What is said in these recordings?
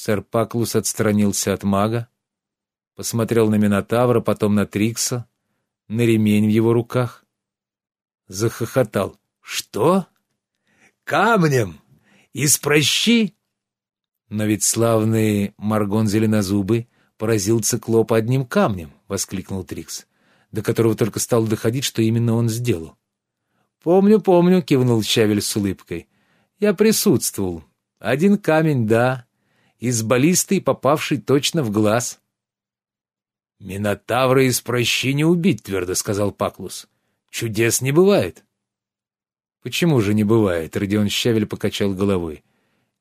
Сэр Паклус отстранился от мага, посмотрел на Минотавра, потом на Трикса, на ремень в его руках. Захохотал. «Что? Камнем? Из прощи?» «Но ведь славный Маргон Зеленозубый поразил циклопа одним камнем!» — воскликнул Трикс, до которого только стал доходить, что именно он сделал. «Помню, помню», — кивнул Щавель с улыбкой. «Я присутствовал. Один камень, да, из баллисты, попавший точно в глаз». «Минотавра из прощи не убить», — твердо сказал Паклус. «Чудес не бывает». «Почему же не бывает?» — Родион Щавель покачал головой.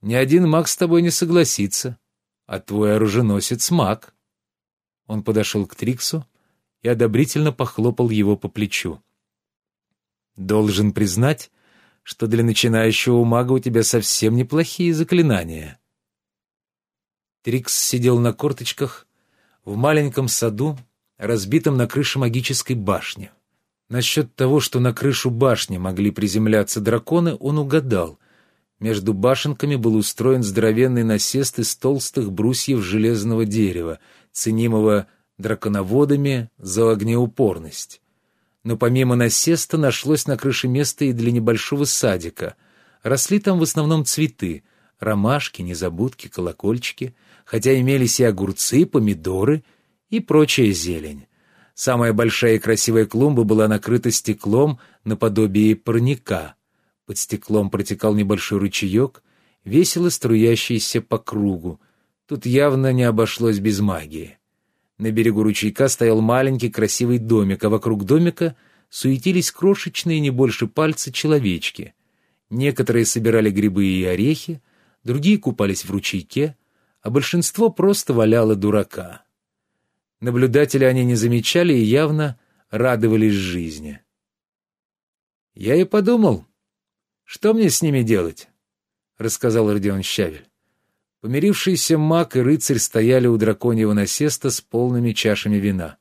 «Ни один маг с тобой не согласится, а твой оруженосец — маг». Он подошел к Триксу и одобрительно похлопал его по плечу. «Должен признать, что для начинающего мага у тебя совсем неплохие заклинания». Трикс сидел на корточках в маленьком саду, разбитом на крыше магической башни. Насчет того, что на крышу башни могли приземляться драконы, он угадал. Между башенками был устроен здоровенный насест из толстых брусьев железного дерева, ценимого драконоводами за огнеупорность. Но помимо насеста нашлось на крыше место и для небольшого садика. Росли там в основном цветы — ромашки, незабудки, колокольчики, хотя имелись и огурцы, помидоры и прочая зелень. Самая большая и красивая клумба была накрыта стеклом наподобие парника. Под стеклом протекал небольшой ручеек, весело струящийся по кругу. Тут явно не обошлось без магии. На берегу ручейка стоял маленький красивый домик, а вокруг домика суетились крошечные не больше пальца человечки. Некоторые собирали грибы и орехи, другие купались в ручейке, а большинство просто валяло дурака. Наблюдатели они не замечали и явно радовались жизни. «Я и подумал, что мне с ними делать?» — рассказал Родион Щавель. Помирившийся маг и рыцарь стояли у драконьего насеста с полными чашами вина.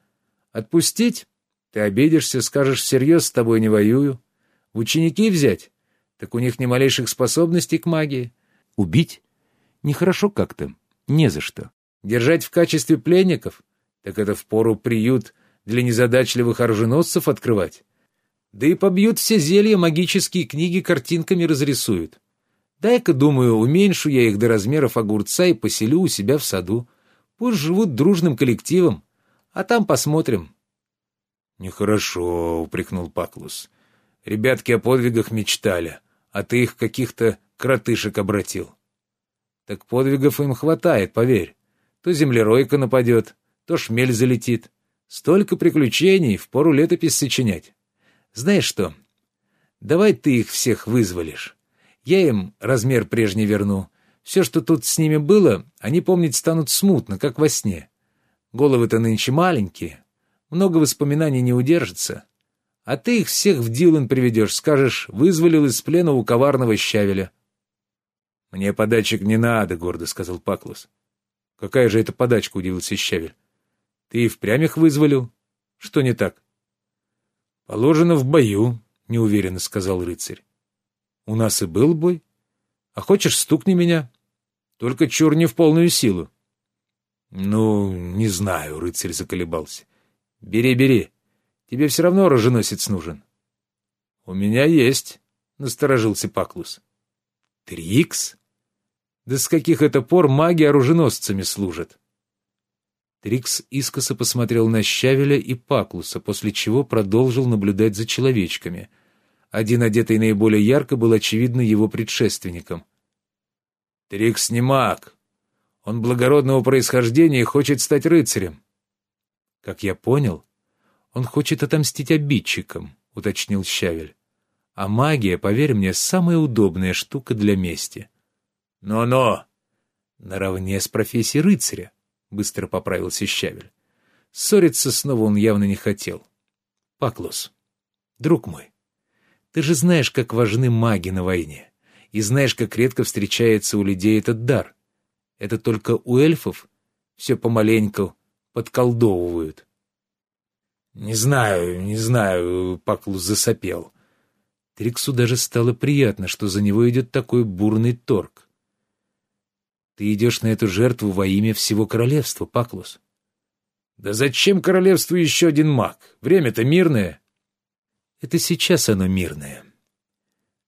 «Отпустить? Ты обидишься, скажешь, всерьез с тобой не воюю. В ученики взять? Так у них ни малейших способностей к магии. Убить? Нехорошо как-то, не за что. Держать в качестве пленников? Так это впору приют для незадачливых оруженосцев открывать. Да и побьют все зелья, магические книги картинками разрисуют. Дай-ка, думаю, уменьшу я их до размеров огурца и поселю у себя в саду. Пусть живут дружным коллективом, а там посмотрим. «Нехорошо», — упрекнул Паклус. «Ребятки о подвигах мечтали, а ты их каких-то кротышек обратил». «Так подвигов им хватает, поверь. То землеройка нападет, то шмель залетит. Столько приключений, в пору летопись сочинять. Знаешь что, давай ты их всех вызволишь. Я им размер прежний верну. Все, что тут с ними было, они помнить станут смутно, как во сне. Головы-то нынче маленькие, много воспоминаний не удержится. А ты их всех в Дилан приведешь, скажешь, вызволил из плена у коварного щавеля. — Мне подачек не надо, — гордо сказал Паклус. — Какая же это подачка, — удивился щавель. Ты и впрямь их вызволил? Что не так? — Положено в бою, — неуверенно сказал рыцарь. — У нас и был бой. А хочешь, стукни меня. Только чур не в полную силу. — Ну, не знаю, — рыцарь заколебался. — Бери, бери. Тебе все равно роженосец нужен. — У меня есть, — насторожился Паклус. — Трикс? Да с каких это пор маги оруженосцами служат? — Трикс искоса посмотрел на Щавеля и Паклуса, после чего продолжил наблюдать за человечками. Один, одетый наиболее ярко, был, очевидно, его предшественником. «Трикс не маг. Он благородного происхождения и хочет стать рыцарем». «Как я понял, он хочет отомстить обидчикам», — уточнил Щавель. «А магия, поверь мне, самая удобная штука для мести». «Но-но!» «Наравне с профессией рыцаря. — быстро поправился Щавель. Ссориться снова он явно не хотел. «Паклус, друг мой, ты же знаешь, как важны маги на войне, и знаешь, как редко встречается у людей этот дар. Это только у эльфов все помаленьку подколдовывают». «Не знаю, не знаю», — Паклус засопел. Триксу даже стало приятно, что за него идет такой бурный торг. Ты идешь на эту жертву во имя всего королевства, Паклус. Да зачем королевству еще один маг? Время-то мирное. Это сейчас оно мирное.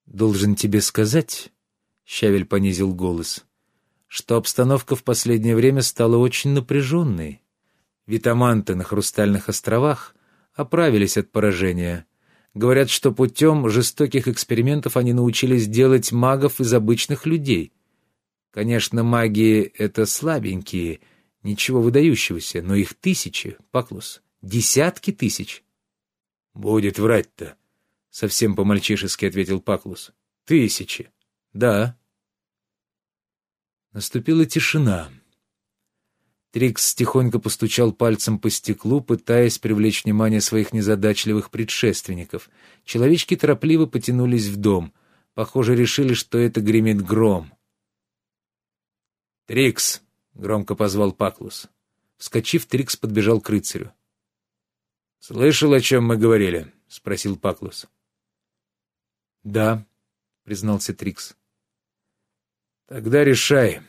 Должен тебе сказать, — Щавель понизил голос, — что обстановка в последнее время стала очень напряженной. Витаманты на Хрустальных островах оправились от поражения. Говорят, что путем жестоких экспериментов они научились делать магов из обычных людей. Конечно, маги — это слабенькие, ничего выдающегося, но их тысячи, Паклус, десятки тысяч. — Будет врать-то, — совсем по-мальчишески ответил Паклус. — Тысячи. — Да. Наступила тишина. Трикс тихонько постучал пальцем по стеклу, пытаясь привлечь внимание своих незадачливых предшественников. Человечки торопливо потянулись в дом. Похоже, решили, что это гремит гром. «Трикс!» — громко позвал Паклус. Вскочив, Трикс подбежал к рыцарю. «Слышал, о чем мы говорили?» — спросил Паклус. «Да», — признался Трикс. «Тогда решай,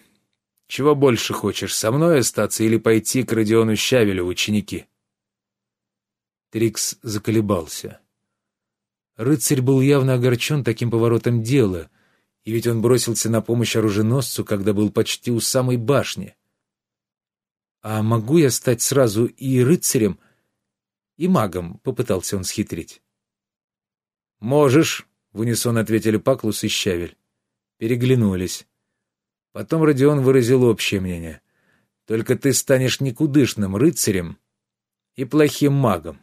чего больше хочешь, со мной остаться или пойти к Родиону Щавелю ученики?» Трикс заколебался. Рыцарь был явно огорчен таким поворотом дела, и ведь он бросился на помощь оруженосцу, когда был почти у самой башни. «А могу я стать сразу и рыцарем, и магом?» — попытался он схитрить. «Можешь», — в унисон ответили Паклус и Щавель. Переглянулись. Потом Родион выразил общее мнение. «Только ты станешь никудышным рыцарем и плохим магом».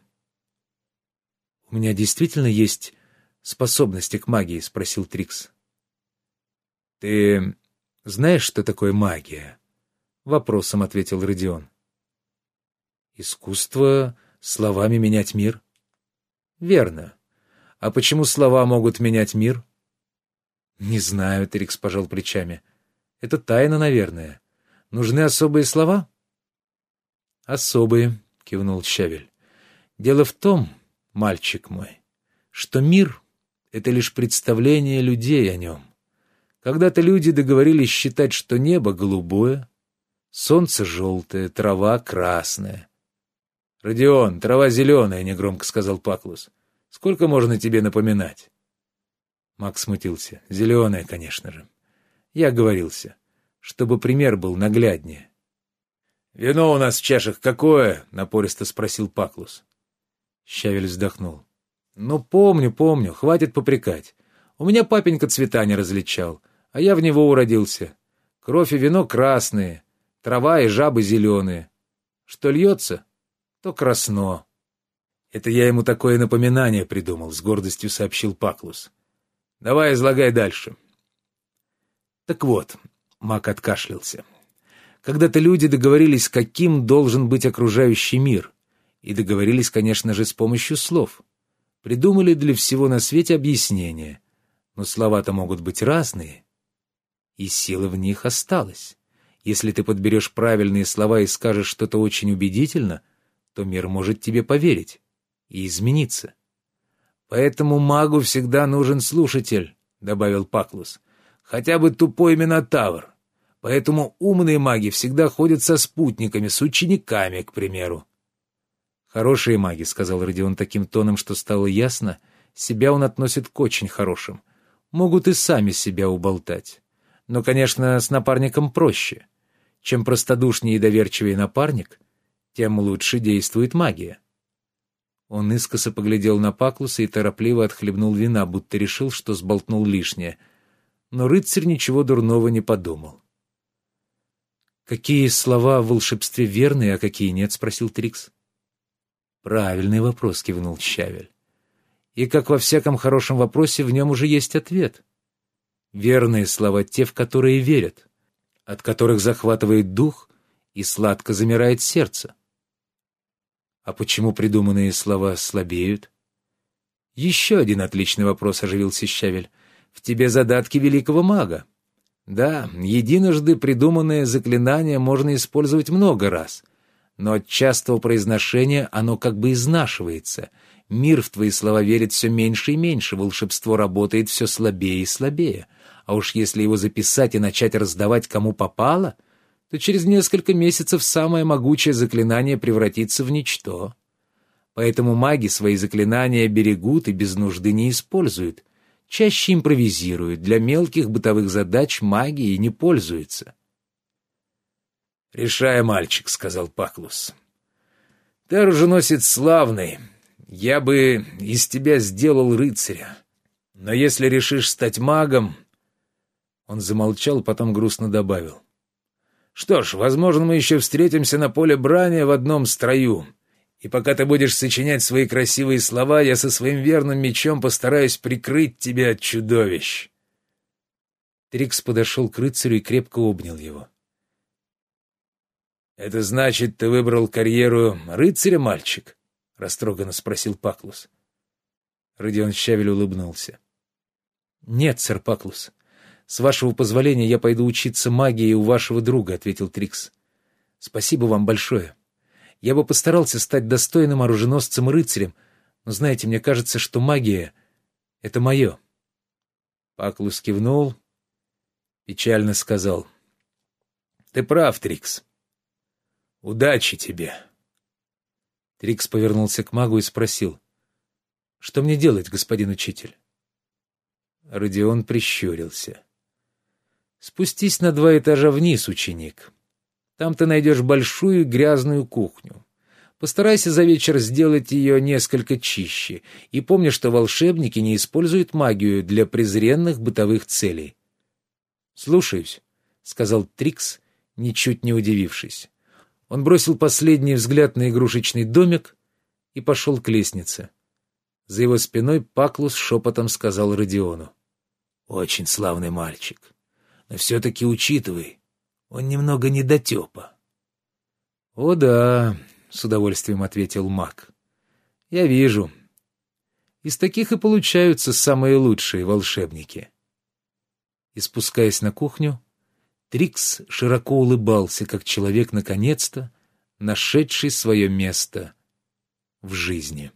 «У меня действительно есть способности к магии?» — спросил Трикс. «Ты знаешь, что такое магия?» — вопросом ответил Родион. «Искусство словами менять мир?» «Верно. А почему слова могут менять мир?» «Не знаю», — Трикс пожал плечами. Это тайна, наверное. Нужны особые слова? Особые, кивнул Щавель. Дело в том, мальчик мой, что мир — это лишь представление людей о нем. Когда-то люди договорились считать, что небо голубое, солнце желтое, трава красная. — Родион, трава зеленая, — негромко сказал Паклус. — Сколько можно тебе напоминать? Макс смутился. — Зеленая, конечно же. Я оговорился, чтобы пример был нагляднее. «Вино у нас в чашах какое?» — напористо спросил Паклус. Щавель вздохнул. «Ну, помню, помню, хватит попрекать. У меня папенька цвета не различал, а я в него уродился. Кровь и вино красные, трава и жабы зеленые. Что льется, то красно». «Это я ему такое напоминание придумал», — с гордостью сообщил Паклус. «Давай излагай дальше». Так вот, Мак откашлялся. Когда-то люди договорились, каким должен быть окружающий мир. И договорились, конечно же, с помощью слов. Придумали для всего на свете объяснения. Но слова-то могут быть разные. И сила в них осталась. Если ты подберешь правильные слова и скажешь что-то очень убедительно, то мир может тебе поверить и измениться. «Поэтому магу всегда нужен слушатель», — добавил Паклус хотя бы тупой Минотавр. Поэтому умные маги всегда ходят со спутниками, с учениками, к примеру. «Хорошие маги», — сказал Родион таким тоном, что стало ясно, себя он относит к очень хорошим. Могут и сами себя уболтать. Но, конечно, с напарником проще. Чем простодушнее и доверчивее напарник, тем лучше действует магия. Он искоса поглядел на Паклуса и торопливо отхлебнул вина, будто решил, что сболтнул лишнее — но рыцарь ничего дурного не подумал. «Какие слова в волшебстве верные, а какие нет?» — спросил Трикс. «Правильный вопрос», — кивнул Щавель. «И как во всяком хорошем вопросе, в нем уже есть ответ. Верные слова те, в которые верят, от которых захватывает дух и сладко замирает сердце. А почему придуманные слова слабеют?» «Еще один отличный вопрос», — оживился Щавель. В тебе задатки великого мага. Да, единожды придуманное заклинание можно использовать много раз, но от частого произношения оно как бы изнашивается. Мир в твои слова верит все меньше и меньше, волшебство работает все слабее и слабее. А уж если его записать и начать раздавать кому попало, то через несколько месяцев самое могучее заклинание превратится в ничто. Поэтому маги свои заклинания берегут и без нужды не используют. Чаще импровизируют, для мелких бытовых задач магией не пользуются. «Решай, мальчик», — сказал Паклус. «Ты оруженосец славный. Я бы из тебя сделал рыцаря. Но если решишь стать магом...» Он замолчал, потом грустно добавил. «Что ж, возможно, мы еще встретимся на поле брани в одном строю. И пока ты будешь сочинять свои красивые слова, я со своим верным мечом постараюсь прикрыть тебя от чудовищ». Трикс подошел к рыцарю и крепко обнял его. «Это значит, ты выбрал карьеру рыцаря, мальчик?» — растроганно спросил Паклус. Родион Щавель улыбнулся. «Нет, сэр Паклус. С вашего позволения я пойду учиться магии у вашего друга», — ответил Трикс. «Спасибо вам большое. Я бы постарался стать достойным оруженосцем и рыцарем, но, знаете, мне кажется, что магия — это мое». Паклус кивнул, печально сказал. «Ты прав, Трикс. Удачи тебе!» Трикс повернулся к магу и спросил. «Что мне делать, господин учитель?» Родион прищурился. «Спустись на два этажа вниз, ученик. Там ты найдешь большую грязную кухню. Постарайся за вечер сделать ее несколько чище, и помни, что волшебники не используют магию для презренных бытовых целей». «Слушаюсь», — сказал Трикс, ничуть не удивившись. Он бросил последний взгляд на игрушечный домик и пошел к лестнице. За его спиной Паклус шепотом сказал Родиону. «Очень славный мальчик. Но все-таки учитывай, он немного недотепа». «О да», — с удовольствием ответил маг. «Я вижу. Из таких и получаются самые лучшие волшебники». И спускаясь на кухню, Трикс широко улыбался, как человек, наконец-то, нашедший свое место в жизни.